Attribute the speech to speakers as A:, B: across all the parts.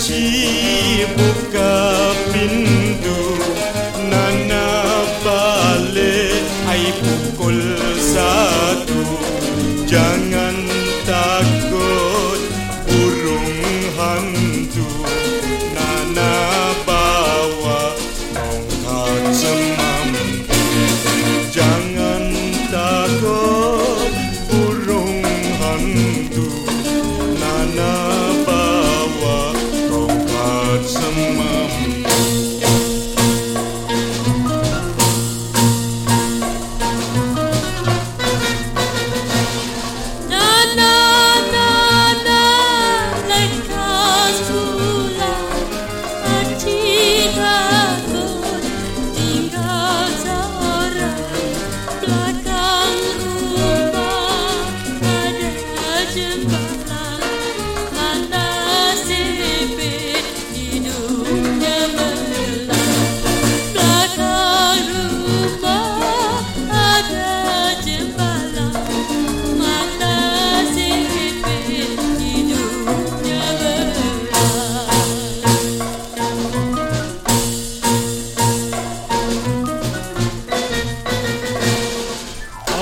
A: Chỉ. you.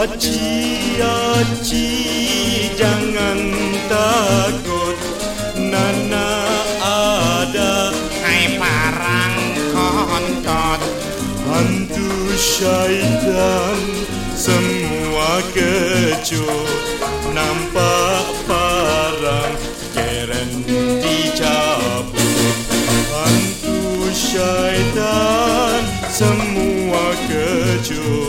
A: Aci, aci, jangan takut. Nana ada
B: Hai parang kontot.
A: Hantu syaitan Semua kecut. Nampak parang Keren dicabut. Hantu syaitan Semua kecut